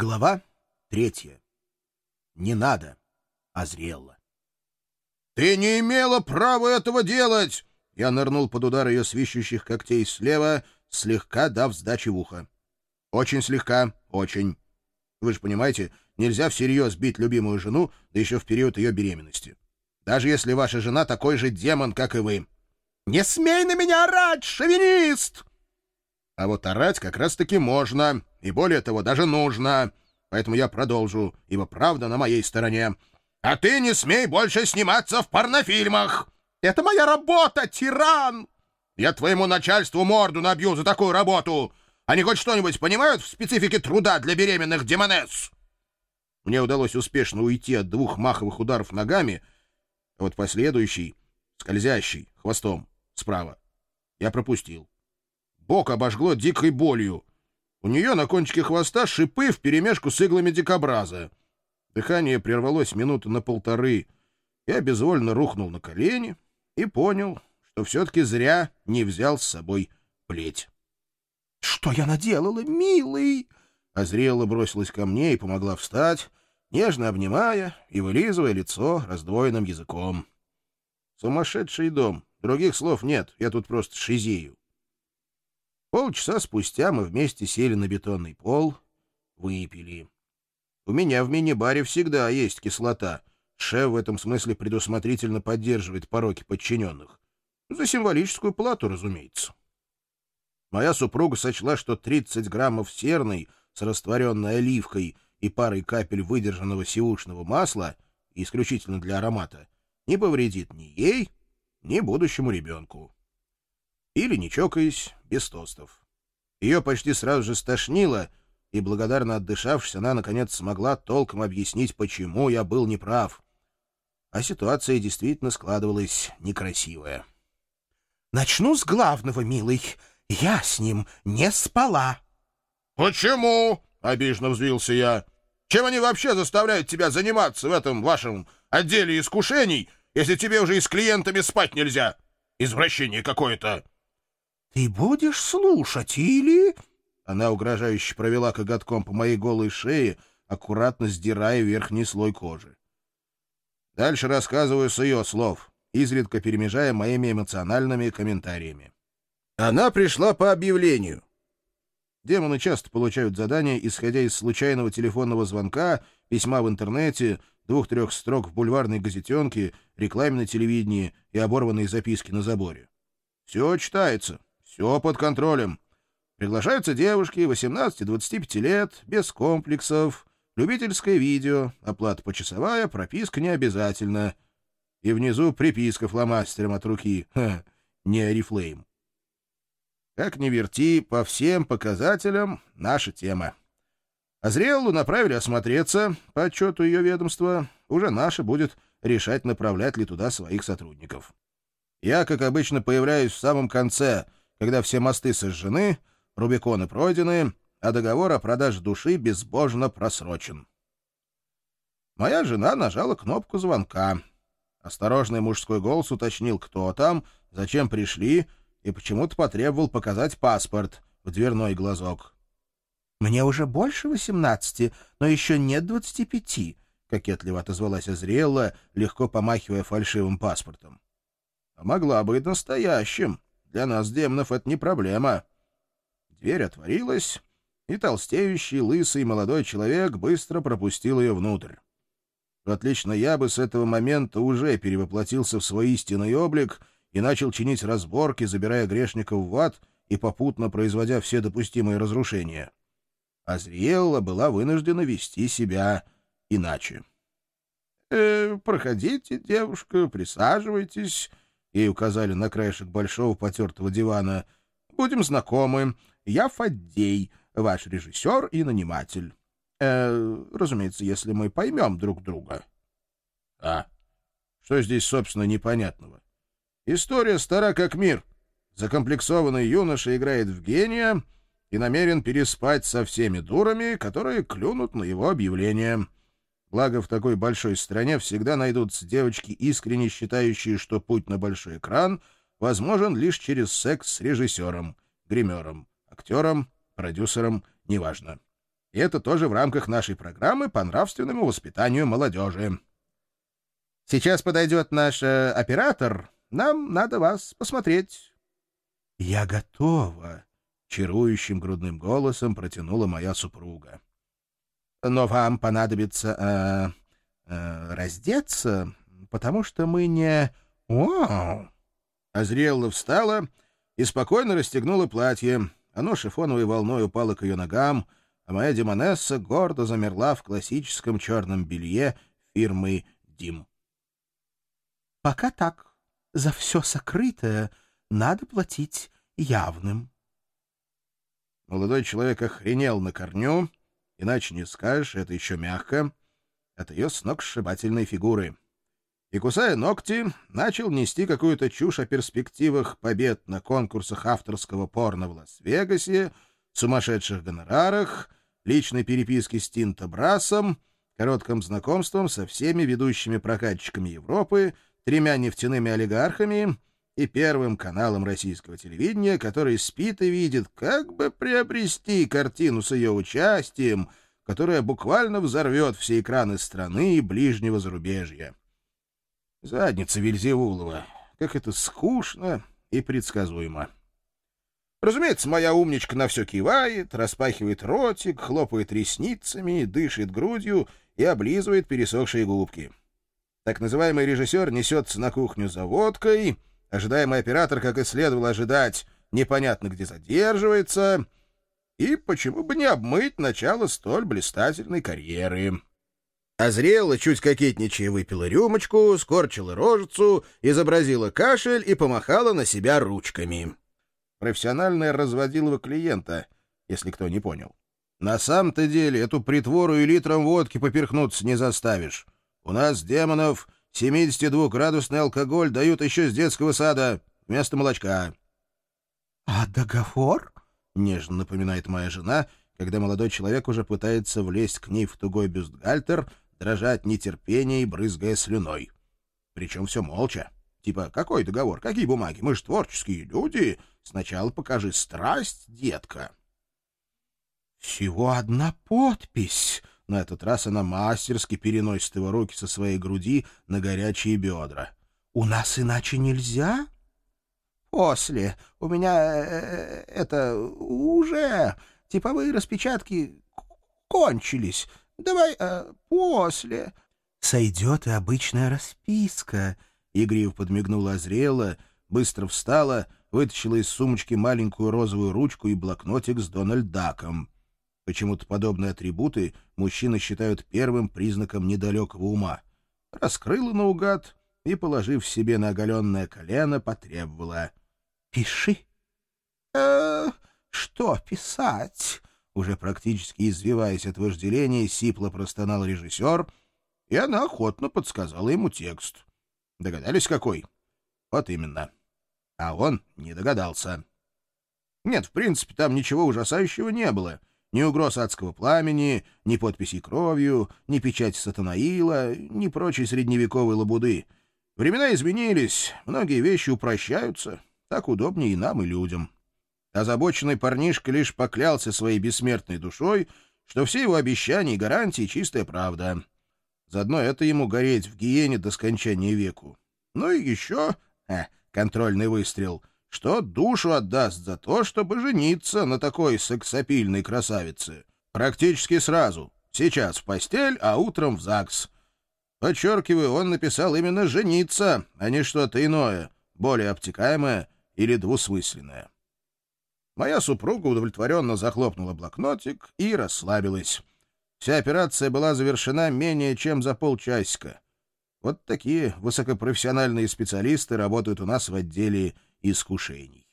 Глава третья. Не надо, Азриэлла. «Ты не имела права этого делать!» Я нырнул под удар ее свищущих когтей слева, слегка дав сдачи в ухо. «Очень слегка, очень. Вы же понимаете, нельзя всерьез бить любимую жену, да еще в период ее беременности. Даже если ваша жена такой же демон, как и вы. Не смей на меня орать, шовинист!» А вот орать как раз-таки можно, и более того, даже нужно. Поэтому я продолжу, ибо правда на моей стороне. А ты не смей больше сниматься в порнофильмах! Это моя работа, тиран! Я твоему начальству морду набью за такую работу! Они хоть что-нибудь понимают в специфике труда для беременных демонесс? Мне удалось успешно уйти от двух маховых ударов ногами, а вот последующий, скользящий, хвостом, справа, я пропустил. Бок обожгло дикой болью. У нее на кончике хвоста шипы вперемешку с иглами дикобраза. Дыхание прервалось минуты на полторы. Я безвольно рухнул на колени и понял, что все-таки зря не взял с собой плеть. — Что я наделала, милый? Азриэла бросилась ко мне и помогла встать, нежно обнимая и вылизывая лицо раздвоенным языком. Сумасшедший дом. Других слов нет, я тут просто шизею. Полчаса спустя мы вместе сели на бетонный пол, выпили. У меня в мини-баре всегда есть кислота. Шеф в этом смысле предусмотрительно поддерживает пороки подчиненных. За символическую плату, разумеется. Моя супруга сочла, что 30 граммов серной с растворенной оливкой и парой капель выдержанного сиушного масла, исключительно для аромата, не повредит ни ей, ни будущему ребенку. Или, не чокаясь, без тостов. Ее почти сразу же стошнило, и, благодарно отдышавшись, она, наконец, смогла толком объяснить, почему я был неправ. А ситуация действительно складывалась некрасивая. — Начну с главного, милый. Я с ним не спала. — Почему? — обиженно взвился я. — Чем они вообще заставляют тебя заниматься в этом вашем отделе искушений, если тебе уже и с клиентами спать нельзя? Извращение какое-то. — «Ты будешь слушать или...» Она угрожающе провела коготком по моей голой шее, аккуратно сдирая верхний слой кожи. Дальше рассказываю с ее слов, изредка перемежая моими эмоциональными комментариями. Она пришла по объявлению. Демоны часто получают задания, исходя из случайного телефонного звонка, письма в интернете, двух-трех строк в бульварной газетенке, рекламе на телевидении и оборванные записки на заборе. Все читается, все под контролем. Приглашаются девушки 18-25 лет, без комплексов, любительское видео, оплата почасовая, прописка не обязательно. И внизу приписка фломастером от руки. Ха, не Арифлейм. Как ни верти, по всем показателям наша тема. Азриэллу направили осмотреться по отчету ее ведомства. Уже наше будет решать, направлять ли туда своих сотрудников. Я, как обычно, появляюсь в самом конце — когда все мосты сожжены, Рубиконы пройдены, а договор о продаже души безбожно просрочен. Моя жена нажала кнопку звонка. Осторожный мужской голос уточнил, кто там, зачем пришли, и почему-то потребовал показать паспорт в дверной глазок. — Мне уже больше восемнадцати, но еще нет двадцати пяти, — кокетливо отозвалась Азриэлла, легко помахивая фальшивым паспортом. — А могла быть настоящим. Для нас, демонов, это не проблема. Дверь отворилась, и толстеющий, лысый молодой человек быстро пропустил ее внутрь. Вот лично я бы с этого момента уже перевоплотился в свой истинный облик и начал чинить разборки, забирая грешников в ад и попутно производя все допустимые разрушения. Азриэлла была вынуждена вести себя иначе. «Э, «Проходите, девушка, присаживайтесь», Ей указали на краешек большого потертого дивана. «Будем знакомы. Я Фаддей, ваш режиссер и наниматель. Э, разумеется, если мы поймем друг друга». «А? Что здесь, собственно, непонятного? История стара как мир. Закомплексованный юноша играет в гения и намерен переспать со всеми дурами, которые клюнут на его объявление». Благо, в такой большой стране всегда найдутся девочки, искренне считающие, что путь на большой экран возможен лишь через секс с режиссером, гримером, актером, продюсером, неважно. И это тоже в рамках нашей программы по нравственному воспитанию молодежи. Сейчас подойдет наш э, оператор. Нам надо вас посмотреть. — Я готова, — чарующим грудным голосом протянула моя супруга. — Но вам понадобится э, э, раздеться, потому что мы не... Вау! Азриэлла встала и спокойно расстегнула платье. Оно шифоновой волной упало к ее ногам, а моя демонесса гордо замерла в классическом черном белье фирмы «Дим». «Пока так. За все сокрытое надо платить явным». Молодой человек охренел на корню, иначе не скажешь, это еще мягко, от ее сногсшибательной фигуры. И, кусая ногти, начал нести какую-то чушь о перспективах побед на конкурсах авторского порно в Лас-Вегасе, сумасшедших гонорарах, личной переписке с Тинто Брасом, коротком знакомством со всеми ведущими прокатчиками Европы, тремя нефтяными олигархами и первым каналом российского телевидения, который спит и видит, как бы приобрести картину с ее участием, которая буквально взорвет все экраны страны и ближнего зарубежья. Задница Вильзевулова. Как это скучно и предсказуемо. Разумеется, моя умничка на все кивает, распахивает ротик, хлопает ресницами, дышит грудью и облизывает пересохшие губки. Так называемый режиссер несется на кухню за водкой, ожидаемый оператор, как и следовало ожидать, непонятно где задерживается, и почему бы не обмыть начало столь блистательной карьеры. Озрела, чуть кокетничая, выпила рюмочку, скорчила рожицу, изобразила кашель и помахала на себя ручками. Профессиональная разводилова клиента, если кто не понял. На самом-то деле эту притвору и литром водки поперхнуться не заставишь. У нас, демонов, 72-градусный алкоголь дают еще с детского сада вместо молочка. — А договор? — нежно напоминает моя жена, когда молодой человек уже пытается влезть к ней в тугой бюстгальтер, дрожать нетерпение и брызгая слюной. Причем все молча. Типа, какой договор, какие бумаги? Мы же творческие люди. Сначала покажи страсть, детка. Всего одна подпись. На этот раз она мастерски переносит его руки со своей груди на горячие бедра. «У нас иначе нельзя?» «После. У меня э, это уже типовые распечатки кончились. Давай э, после». «Сойдет и обычная расписка», — Игрив подмигнула Азриэла, быстро встала, вытащила из сумочки маленькую розовую ручку и блокнотик с Дональд Даком. Почему-то подобные атрибуты мужчины считают первым признаком недалекого ума. Раскрыла наугад и, положив себе на оголенное колено, потребовала. — Пиши. «Э, — Что писать? Уже практически извиваясь от вожделения, сипло простонал режиссер, и она охотно подсказала ему текст. Догадались, какой? Вот именно. А он не догадался. Нет, в принципе, там ничего ужасающего не было — ни угроз адского пламени, ни подписей кровью, ни печати сатанаила, ни прочей средневековой лабуды. Времена изменились, многие вещи упрощаются. Так удобнее и нам, и людям. Озабоченный парнишка лишь поклялся своей бессмертной душой, что все его обещания и гарантии — чистая правда. Заодно это ему гореть в гиене до скончания веку. Ну и еще... А, контрольный выстрел — что душу отдаст за то, чтобы жениться на такой сексапильной красавице. Практически сразу. Сейчас в постель, а утром в ЗАГС. Подчеркиваю, он написал именно «жениться», а не что-то иное, более обтекаемое или двусмысленное. Моя супруга удовлетворенно захлопнула блокнотик и расслабилась. Вся операция была завершена менее чем за полчасика. Вот такие высокопрофессиональные специалисты работают у нас в отделе искушений.